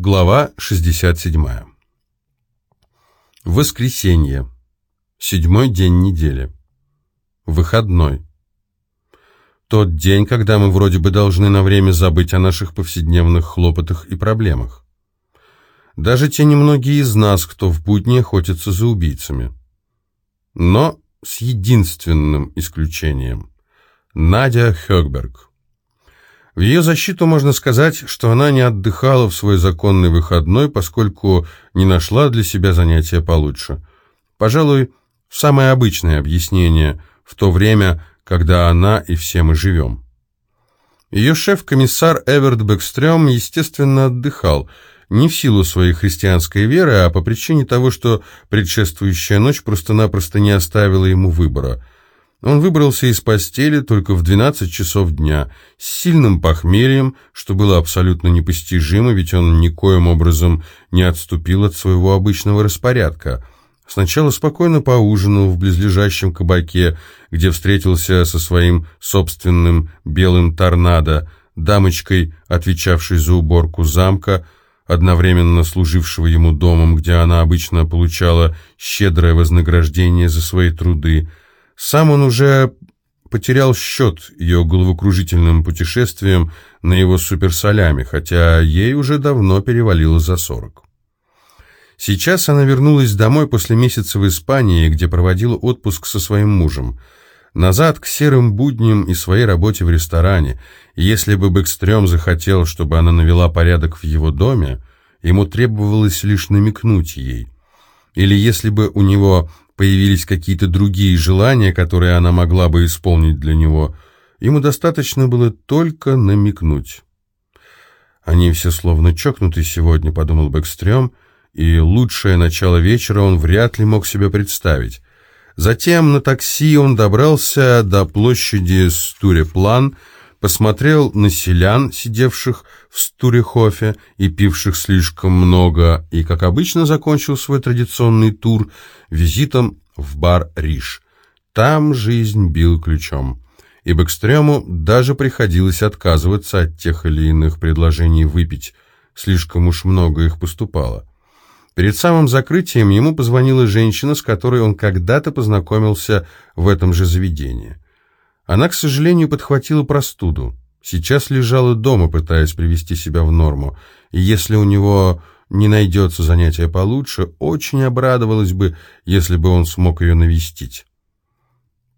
Глава 67. Воскресенье. Седьмой день недели. Выходной. Тот день, когда мы вроде бы должны на время забыть о наших повседневных хлопотах и проблемах. Даже те немногие из нас, кто в будни охотится за убийцами. Но с единственным исключением. Надя Хёкберг. В ее защиту можно сказать, что она не отдыхала в свой законный выходной, поскольку не нашла для себя занятия получше. Пожалуй, самое обычное объяснение в то время, когда она и все мы живем. Ее шеф-комиссар Эверт Бэкстрём, естественно, отдыхал, не в силу своей христианской веры, а по причине того, что предшествующая ночь просто-напросто не оставила ему выбора – он выбрался из постели только в 12 часов дня, с сильным похмельем, что было абсолютно непостижимо, ведь он никоим образом не отступил от своего обычного распорядка. Сначала спокойно поужинал в близлежащем кабаке, где встретился со своим собственным белым торнадо, дамочкой, отвечавшей за уборку замка, одновременно служившего ему домом, где она обычно получала щедрое вознаграждение за свои труды, сам он уже потерял счет ее головокружительным путешествием на его суперсолями, хотя ей уже давно перевалило за сорок. Сейчас она вернулась домой после месяца в Испании, где проводила отпуск со своим мужем. Назад к серым будням и своей работе в ресторане. И если бы Бэкстрём захотел, чтобы она навела порядок в его доме, ему требовалось лишь намекнуть ей. Или если бы у него появились какие-то другие желания, которые она могла бы исполнить для него, ему достаточно было только намекнуть. «Они все словно чокнуты сегодня», — подумал Бэкстрём, и лучшее начало вечера он вряд ли мог себе представить. Затем на такси он добрался до площади Стуреплан, посмотрел на селян, сидевших в Стурехофе и пивших слишком много, и, как обычно, закончил свой традиционный тур визитом в бар «Риш». Там жизнь бил ключом, и Бэкстрёму даже приходилось отказываться от тех или иных предложений выпить, слишком уж много их поступало. Перед самым закрытием ему позвонила женщина, с которой он когда-то познакомился в этом же заведении – она, к сожалению, подхватила простуду. Сейчас лежала дома, пытаясь привести себя в норму. И если у него не найдется занятия получше, очень обрадовалась бы, если бы он смог ее навестить.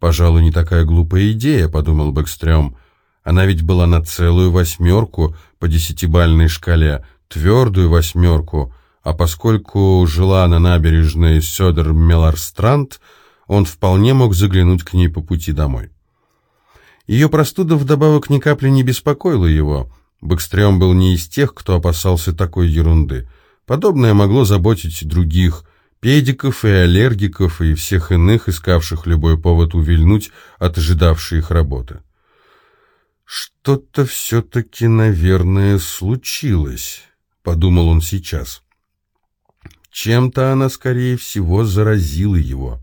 «Пожалуй, не такая глупая идея», — подумал Бэкстрём. «Она ведь была на целую восьмерку по десятибальной шкале, твердую восьмерку, а поскольку жила на набережной Сёдер Меларстранд, он вполне мог заглянуть к ней по пути домой». Ее простуда вдобавок ни капли не беспокоила его. Бэкстрём был не из тех, кто опасался такой ерунды. Подобное могло заботить других, педиков и аллергиков, и всех иных, искавших любой повод увильнуть от ожидавшей их работы. «Что-то все-таки, наверное, случилось», — подумал он сейчас. Чем-то она, скорее всего, заразила его.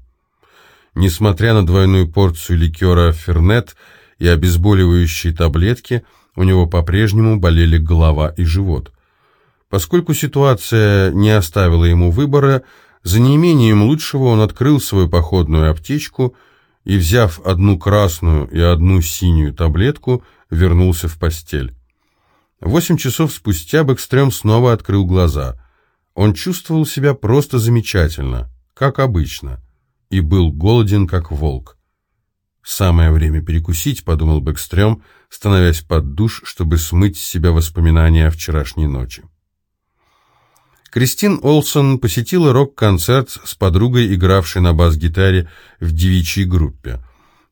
Несмотря на двойную порцию ликера «Фернет», и обезболивающие таблетки, у него по-прежнему болели голова и живот. Поскольку ситуация не оставила ему выбора, за неимением лучшего он открыл свою походную аптечку и, взяв одну красную и одну синюю таблетку, вернулся в постель. Восемь часов спустя Бэкстрём снова открыл глаза. Он чувствовал себя просто замечательно, как обычно, и был голоден, как волк. «Самое время перекусить», — подумал Бэкстрём, становясь под душ, чтобы смыть с себя воспоминания о вчерашней ночи. Кристин Олсон посетила рок-концерт с подругой, игравшей на бас-гитаре в девичьей группе.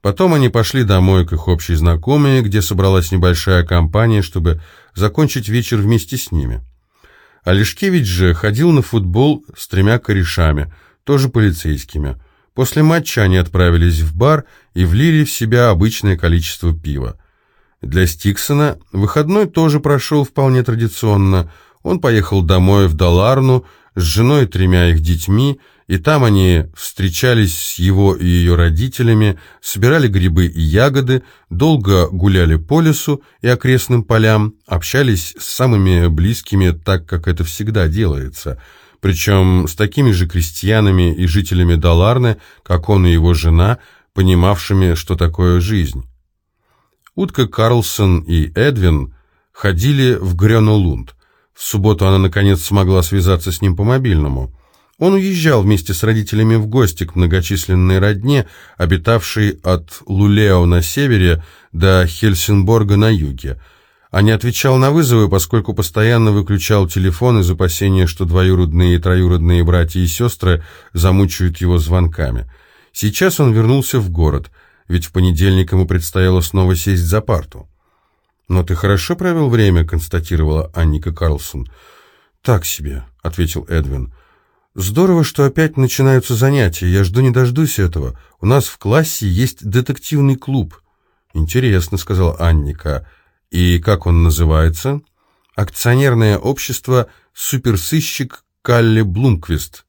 Потом они пошли домой к их общей знакомой, где собралась небольшая компания, чтобы закончить вечер вместе с ними. Алишкевич же ходил на футбол с тремя корешами, тоже полицейскими. После матча они отправились в бар и влили в себя обычное количество пива. Для Стиксона выходной тоже прошел вполне традиционно. Он поехал домой в Даларну с женой и тремя их детьми и там они встречались с его и ее родителями, собирали грибы и ягоды, долго гуляли по лесу и окрестным полям, общались с самыми близкими, так как это всегда делается, причем с такими же крестьянами и жителями Даларны, как он и его жена, понимавшими, что такое жизнь. Утка Карлсон и Эдвин ходили в Грёнулунд. В субботу она, наконец, смогла связаться с ним по мобильному – он уезжал вместе с родителями в гости к многочисленной родне, обитавшей от Лулео на севере до Хельсинборга на юге, а не отвечал на вызовы, поскольку постоянно выключал телефон из опасения, что двоюродные и троюродные братья и сестры замучают его звонками. Сейчас он вернулся в город, ведь в понедельник ему предстояло снова сесть за парту. «Но ты хорошо провел время», — констатировала Анника Карлсон. «Так себе», — ответил Эдвин. «Здорово, что опять начинаются занятия. Я жду не дождусь этого. У нас в классе есть детективный клуб». «Интересно», — сказал Анника. «И как он называется?» «Акционерное общество «Суперсыщик Калли Блумквист».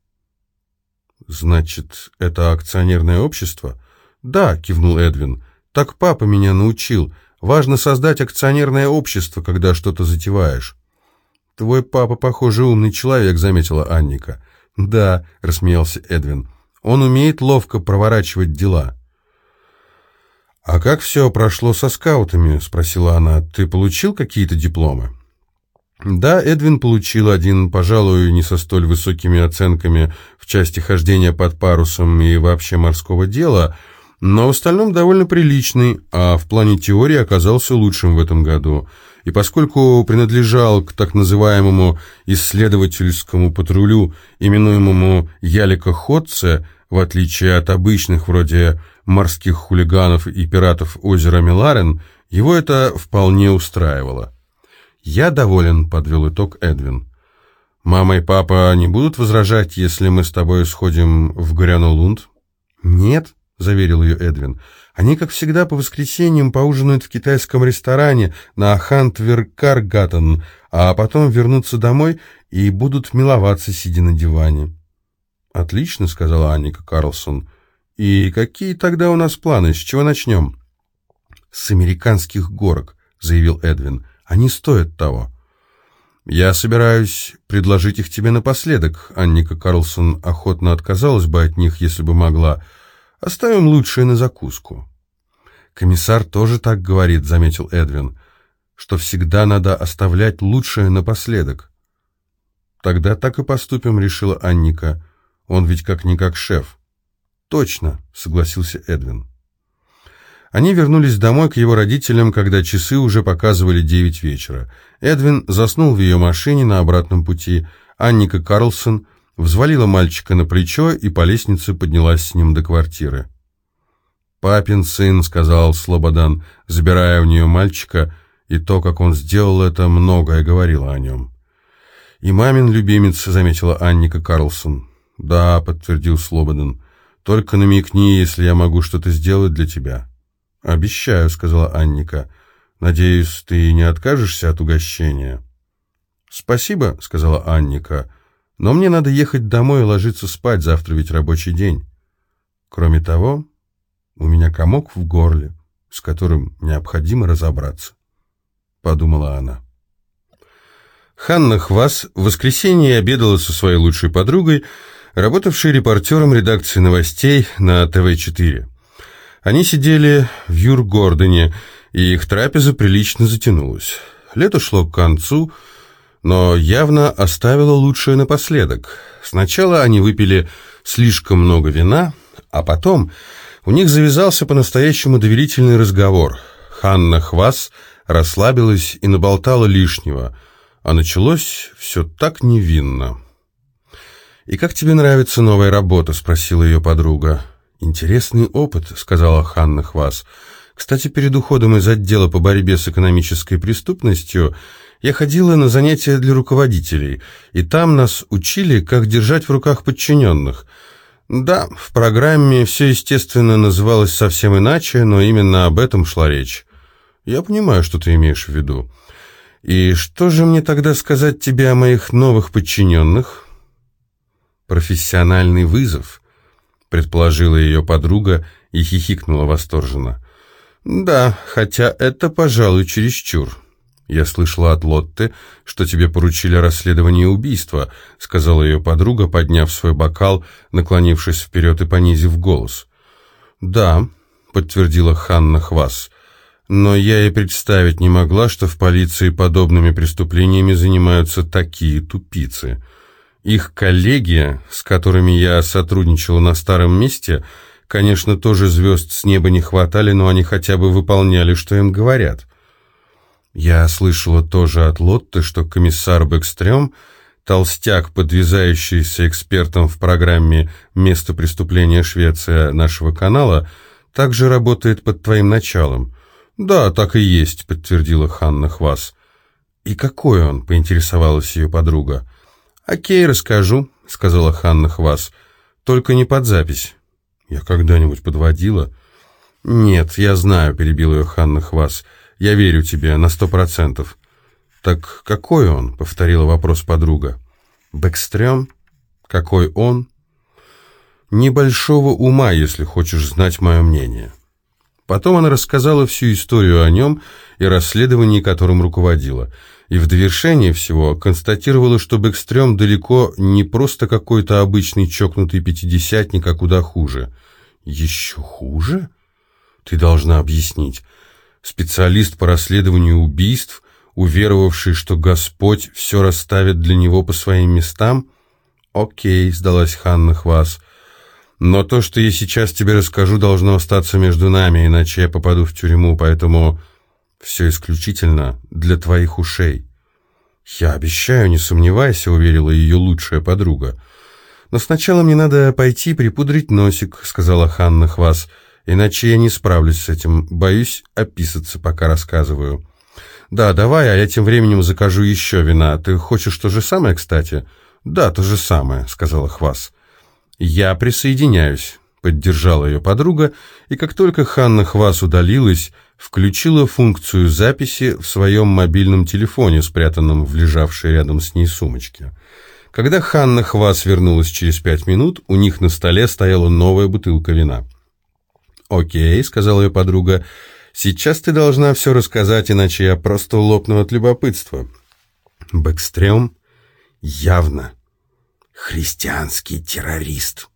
«Значит, это акционерное общество?» «Да», — кивнул Эдвин. «Так папа меня научил. Важно создать акционерное общество, когда что-то затеваешь». «Твой папа, похоже, умный человек», — заметила Анника. «Да», — рассмеялся Эдвин, — «он умеет ловко проворачивать дела». «А как все прошло со скаутами?» — спросила она. «Ты получил какие-то дипломы?» Да, Эдвин получил один, пожалуй, не со столь высокими оценками в части хождения под парусом и вообще морского дела, но в остальном довольно приличный, а в плане теории оказался лучшим в этом году — и поскольку принадлежал к так называемому исследовательскому патрулю, именуемому Ялика Ходце, в отличие от обычных, вроде морских хулиганов и пиратов озера Миларен, его это вполне устраивало. «Я доволен», — подвел итог Эдвин. «Мама и папа не будут возражать, если мы с тобой сходим в Гряну-Лунд?» «Нет», — заверил ее Эдвин. «Они, как всегда, по воскресеньям поужинают в китайском ресторане на Хантверкаргаттен, а потом вернутся домой и будут миловаться, сидя на диване». «Отлично», — сказала Анника Карлсон. «И какие тогда у нас планы? С чего начнем?» «С американских горок», — заявил Эдвин. «Они стоят того». «Я собираюсь предложить их тебе напоследок», — Анника Карлсон охотно отказалась бы от них, если бы могла, — Оставим лучшее на закуску». «Комиссар тоже так говорит», — заметил Эдвин, «что всегда надо оставлять лучшее напоследок». «Тогда так и поступим», — решила Анника. «Он ведь как-никак шеф». «Точно», — согласился Эдвин. Они вернулись домой к его родителям, когда часы уже показывали девять вечера. Эдвин заснул в ее машине на обратном пути. Анника Карлсон взвалила мальчика на плечо и по лестнице поднялась с ним до квартиры. «Папин сын», — сказал Слободан, забирая у нее мальчика, и то, как он сделал это, многое говорило о нем. «И мамин любимец», — заметила Анника Карлсон. «Да», — подтвердил Слободан, — «только намекни, если я могу что-то сделать для тебя». «Обещаю», — сказала Анника. «Надеюсь, ты не откажешься от угощения?» «Спасибо», — сказала Анника, — но мне надо ехать домой и ложиться спать, завтра ведь рабочий день. Кроме того, у меня комок в горле, с которым необходимо разобраться, — подумала она. Ханна Хвас в воскресенье обедала со своей лучшей подругой, работавшей репортером редакции новостей на ТВ-4. Они сидели в Юргордоне, и их трапеза прилично затянулась. Лето шло к концу, — но явно оставила лучшее напоследок. Сначала они выпили слишком много вина, а потом у них завязался по-настоящему доверительный разговор. Ханна Хвас расслабилась и наболтала лишнего, а началось все так невинно. «И как тебе нравится новая работа?» — спросила ее подруга. «Интересный опыт», — сказала Ханна Хвас. «Кстати, перед уходом из отдела по борьбе с экономической преступностью я ходила на занятия для руководителей, и там нас учили, как держать в руках подчиненных. Да, в программе все, естественно, называлось совсем иначе, но именно об этом шла речь. Я понимаю, что ты имеешь в виду. И что же мне тогда сказать тебе о моих новых подчиненных? Профессиональный вызов», — предположила ее подруга и хихикнула восторженно. «Да, хотя это, пожалуй, чересчур». «Я слышала от Лотты, что тебе поручили расследование убийства», — сказала ее подруга, подняв свой бокал, наклонившись вперед и понизив голос. «Да», — подтвердила Ханна Хвас, — «но я и представить не могла, что в полиции подобными преступлениями занимаются такие тупицы. Их коллеги, с которыми я сотрудничала на старом месте, конечно, тоже звезд с неба не хватали, но они хотя бы выполняли, что им говорят». Я слышала тоже от Лотты, что комиссар Бэкстрём, толстяк, подвязающийся экспертом в программе «Место преступления Швеция» нашего канала, также работает под твоим началом. «Да, так и есть», — подтвердила Ханна Хвас. «И какой он?» — поинтересовалась ее подруга. «Окей, расскажу», — сказала Ханна Хвас. «Только не под запись». «Я когда-нибудь подводила?» «Нет, я знаю», — перебил ее Ханна Хвас. «Я верю тебе на сто процентов». «Так какой он?» — повторила вопрос подруга. «Бэкстрём? Какой он?» «Небольшого ума, если хочешь знать мое мнение». Потом она рассказала всю историю о нем и расследовании, которым руководила. И в довершение всего констатировала, что Бэкстрём далеко не просто какой-то обычный чокнутый пятидесятник, а куда хуже. «Еще хуже?» «Ты должна объяснить специалист по расследованию убийств, уверовавший, что Господь все расставит для него по своим местам? Окей, сдалась Ханна Хвас. Но то, что я сейчас тебе расскажу, должно остаться между нами, иначе я попаду в тюрьму, поэтому все исключительно для твоих ушей. Я обещаю, не сомневайся, уверила ее лучшая подруга. Но сначала мне надо пойти припудрить носик, сказала Ханна Хвас. Иначе я не справлюсь с этим. Боюсь описаться, пока рассказываю. Да, давай, а я тем временем закажу еще вина. Ты хочешь то же самое, кстати? Да, то же самое, сказала Хвас. Я присоединяюсь, поддержала ее подруга, и как только Ханна Хвас удалилась, включила функцию записи в своем мобильном телефоне, спрятанном в лежавшей рядом с ней сумочке. Когда Ханна Хвас вернулась через пять минут, у них на столе стояла новая бутылка вина. «Окей», — сказала ее подруга, — «сейчас ты должна все рассказать, иначе я просто лопну от любопытства». Бэкстрём явно христианский террорист,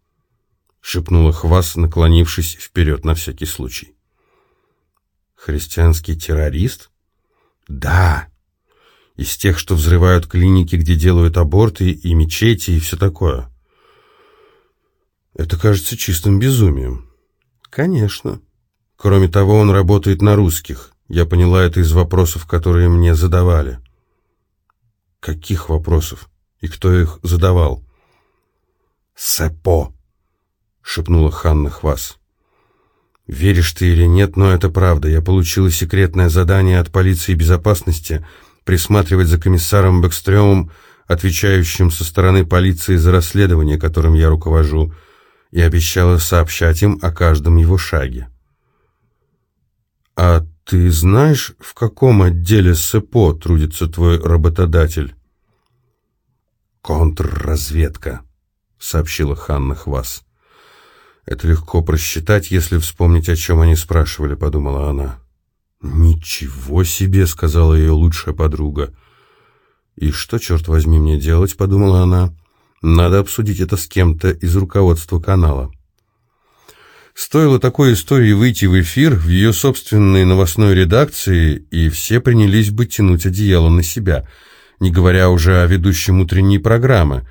шепнула Хвас, наклонившись вперед на всякий случай. Христианский террорист? Да. Из тех, что взрывают клиники, где делают аборты, и мечети, и все такое. Это кажется чистым безумием. Конечно. Кроме того, он работает на русских. Я поняла это из вопросов, которые мне задавали. Каких вопросов? И кто их задавал? Сэпо, шепнула Ханна Хвас. Веришь ты или нет, но это правда. Я получила секретное задание от полиции безопасности присматривать за комиссаром Бэкстрёмом, отвечающим со стороны полиции за расследование, которым я руковожу и обещала сообщать им о каждом его шаге. «А ты знаешь, в каком отделе СЭПО трудится твой работодатель?» «Контрразведка», — сообщила Ханна Хвас. «Это легко просчитать, если вспомнить, о чем они спрашивали», — подумала она. «Ничего себе», — сказала ее лучшая подруга. «И что, черт возьми, мне делать?» — подумала она. Надо обсудить это с кем-то из руководства канала. Стоило такой истории выйти в эфир в ее собственной новостной редакции, и все принялись бы тянуть одеяло на себя, не говоря уже о ведущем утренней программы,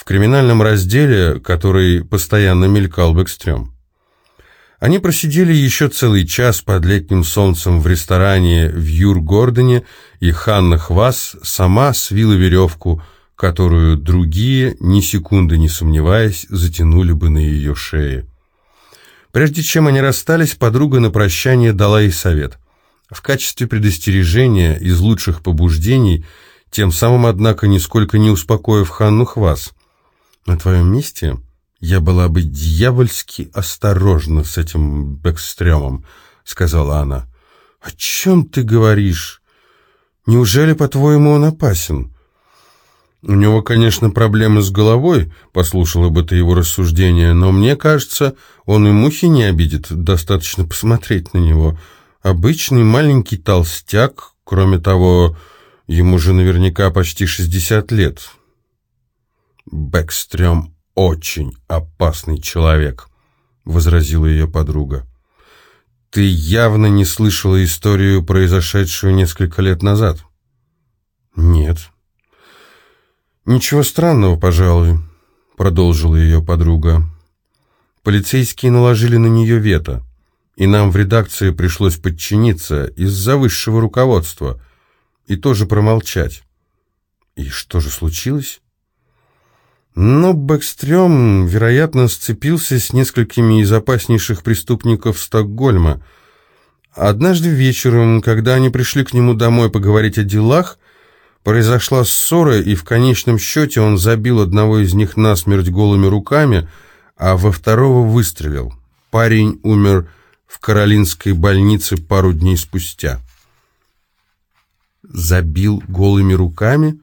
в криминальном разделе, который постоянно мелькал Бэкстрём. Они просидели еще целый час под летним солнцем в ресторане в Юр-Гордоне, и Ханна Хвас сама свила веревку, которую другие, ни секунды не сомневаясь, затянули бы на ее шее. Прежде чем они расстались, подруга на прощание дала ей совет. В качестве предостережения из лучших побуждений, тем самым, однако, нисколько не успокоив Ханну Хвас. «На твоем месте я была бы дьявольски осторожна с этим Бэкстрёмом», — сказала она. «О чем ты говоришь? Неужели, по-твоему, он опасен?» «У него, конечно, проблемы с головой», — послушала бы ты его рассуждение, «но мне кажется, он и мухи не обидит, достаточно посмотреть на него. Обычный маленький толстяк, кроме того, ему же наверняка почти 60 лет». «Бэкстрём очень опасный человек», — возразила ее подруга. «Ты явно не слышала историю, произошедшую несколько лет назад?» «Нет», «Ничего странного, пожалуй», — продолжила ее подруга. «Полицейские наложили на нее вето, и нам в редакции пришлось подчиниться из-за высшего руководства и тоже промолчать». «И что же случилось?» Но Бэкстрём, вероятно, сцепился с несколькими из опаснейших преступников Стокгольма. Однажды вечером, когда они пришли к нему домой поговорить о делах, Произошла ссора, и в конечном счете он забил одного из них насмерть голыми руками, а во второго выстрелил. Парень умер в Каролинской больнице пару дней спустя. Забил голыми руками?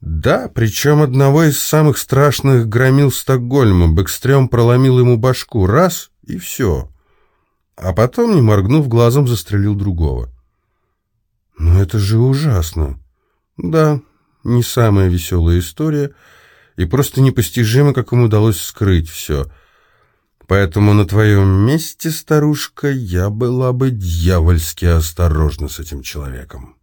Да, причем одного из самых страшных громил Стокгольма. Бэкстрём проломил ему башку. Раз — и все. А потом, не моргнув глазом, застрелил другого. «Ну это же ужасно!» Да, не самая веселая история, и просто непостижимо, как им удалось скрыть все. Поэтому на твоем месте, старушка, я была бы дьявольски осторожна с этим человеком.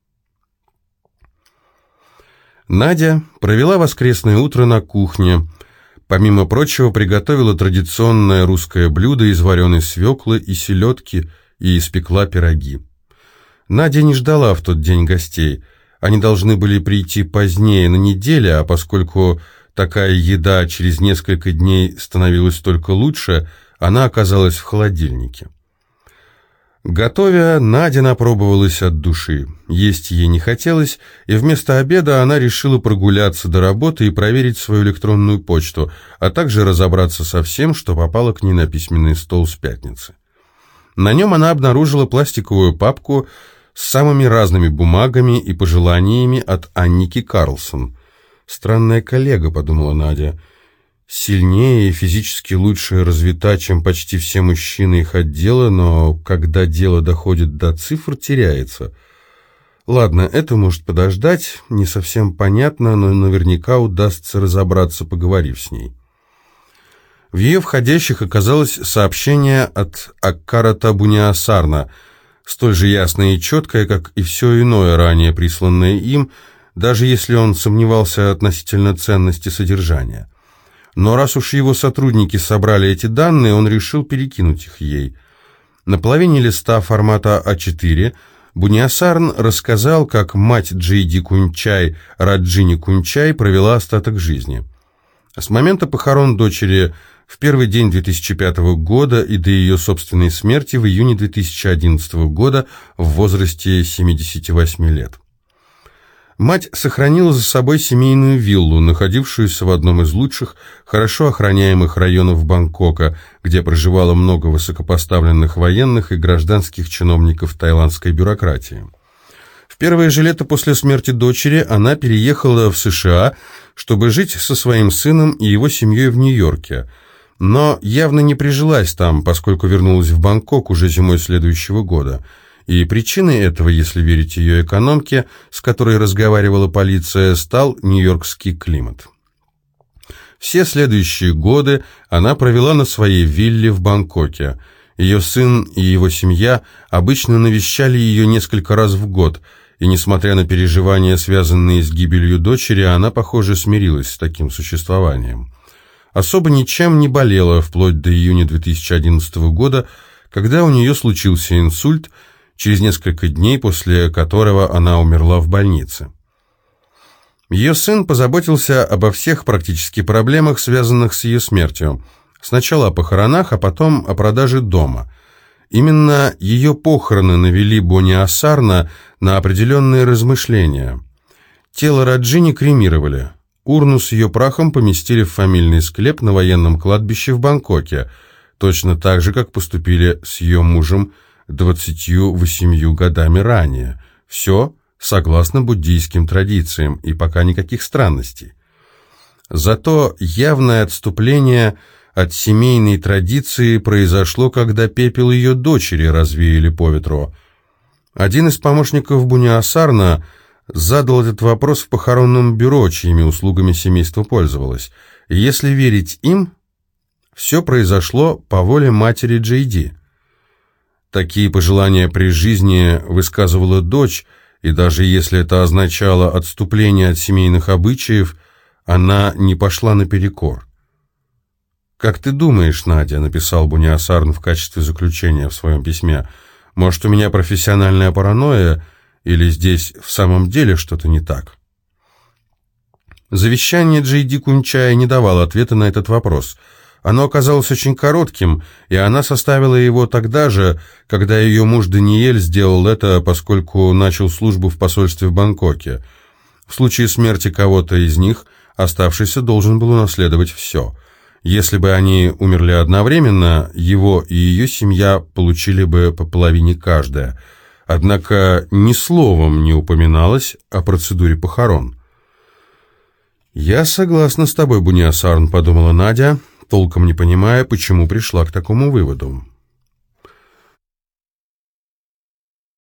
Надя провела воскресное утро на кухне. Помимо прочего, приготовила традиционное русское блюдо из вареной свеклы и селедки и испекла пироги. Надя не ждала в тот день гостей – они должны были прийти позднее на неделе, а поскольку такая еда через несколько дней становилась только лучше, она оказалась в холодильнике. Готовя, Надя напробовалась от души. Есть ей не хотелось, и вместо обеда она решила прогуляться до работы и проверить свою электронную почту, а также разобраться со всем, что попало к ней на письменный стол с пятницы. На нем она обнаружила пластиковую папку с самыми разными бумагами и пожеланиями от Анники Карлсон. «Странная коллега», — подумала Надя. «Сильнее и физически лучше развита, чем почти все мужчины их отдела, но когда дело доходит до цифр, теряется». Ладно, это может подождать, не совсем понятно, но наверняка удастся разобраться, поговорив с ней. В ее входящих оказалось сообщение от Аккарата Буниасарна — столь же ясное и четкое, как и все иное ранее присланное им, даже если он сомневался относительно ценности содержания. Но раз уж его сотрудники собрали эти данные, он решил перекинуть их ей. На половине листа формата А4 Буниасарн рассказал, как мать Джейди Кунчай, Раджини Кунчай, провела остаток жизни. С момента похорон дочери в первый день 2005 года и до ее собственной смерти в июне 2011 года в возрасте 78 лет. Мать сохранила за собой семейную виллу, находившуюся в одном из лучших, хорошо охраняемых районов Бангкока, где проживало много высокопоставленных военных и гражданских чиновников тайландской бюрократии. В первое же лето после смерти дочери она переехала в США, чтобы жить со своим сыном и его семьей в Нью-Йорке – но явно не прижилась там, поскольку вернулась в Бангкок уже зимой следующего года. И причиной этого, если верить ее экономке, с которой разговаривала полиция, стал нью-йоркский климат. Все следующие годы она провела на своей вилле в Бангкоке. Ее сын и его семья обычно навещали ее несколько раз в год, и, несмотря на переживания, связанные с гибелью дочери, она, похоже, смирилась с таким существованием особо ничем не болела вплоть до июня 2011 года, когда у нее случился инсульт, через несколько дней после которого она умерла в больнице. Ее сын позаботился обо всех практически проблемах, связанных с ее смертью. Сначала о похоронах, а потом о продаже дома. Именно ее похороны навели Бонни Асарна на определенные размышления. Тело Раджини кремировали. Урну с ее прахом поместили в фамильный склеп на военном кладбище в Бангкоке, точно так же, как поступили с ее мужем 28 годами ранее. Все согласно буддийским традициям, и пока никаких странностей. Зато явное отступление от семейной традиции произошло, когда пепел ее дочери развеяли по ветру. Один из помощников Буниасарна задал этот вопрос в похоронном бюро, чьими услугами семейство пользовалось. Если верить им, все произошло по воле матери Джейди. Такие пожелания при жизни высказывала дочь, и даже если это означало отступление от семейных обычаев, она не пошла наперекор. «Как ты думаешь, Надя?» — написал Буниасарн в качестве заключения в своем письме. «Может, у меня профессиональная паранойя, или здесь в самом деле что-то не так?» Завещание Джейди Кунчая не давало ответа на этот вопрос. Оно оказалось очень коротким, и она составила его тогда же, когда ее муж Даниэль сделал это, поскольку начал службу в посольстве в Бангкоке. В случае смерти кого-то из них оставшийся должен был унаследовать все – если бы они умерли одновременно, его и ее семья получили бы по половине каждая. Однако ни словом не упоминалось о процедуре похорон. «Я согласна с тобой, Буниасарн», — подумала Надя, толком не понимая, почему пришла к такому выводу.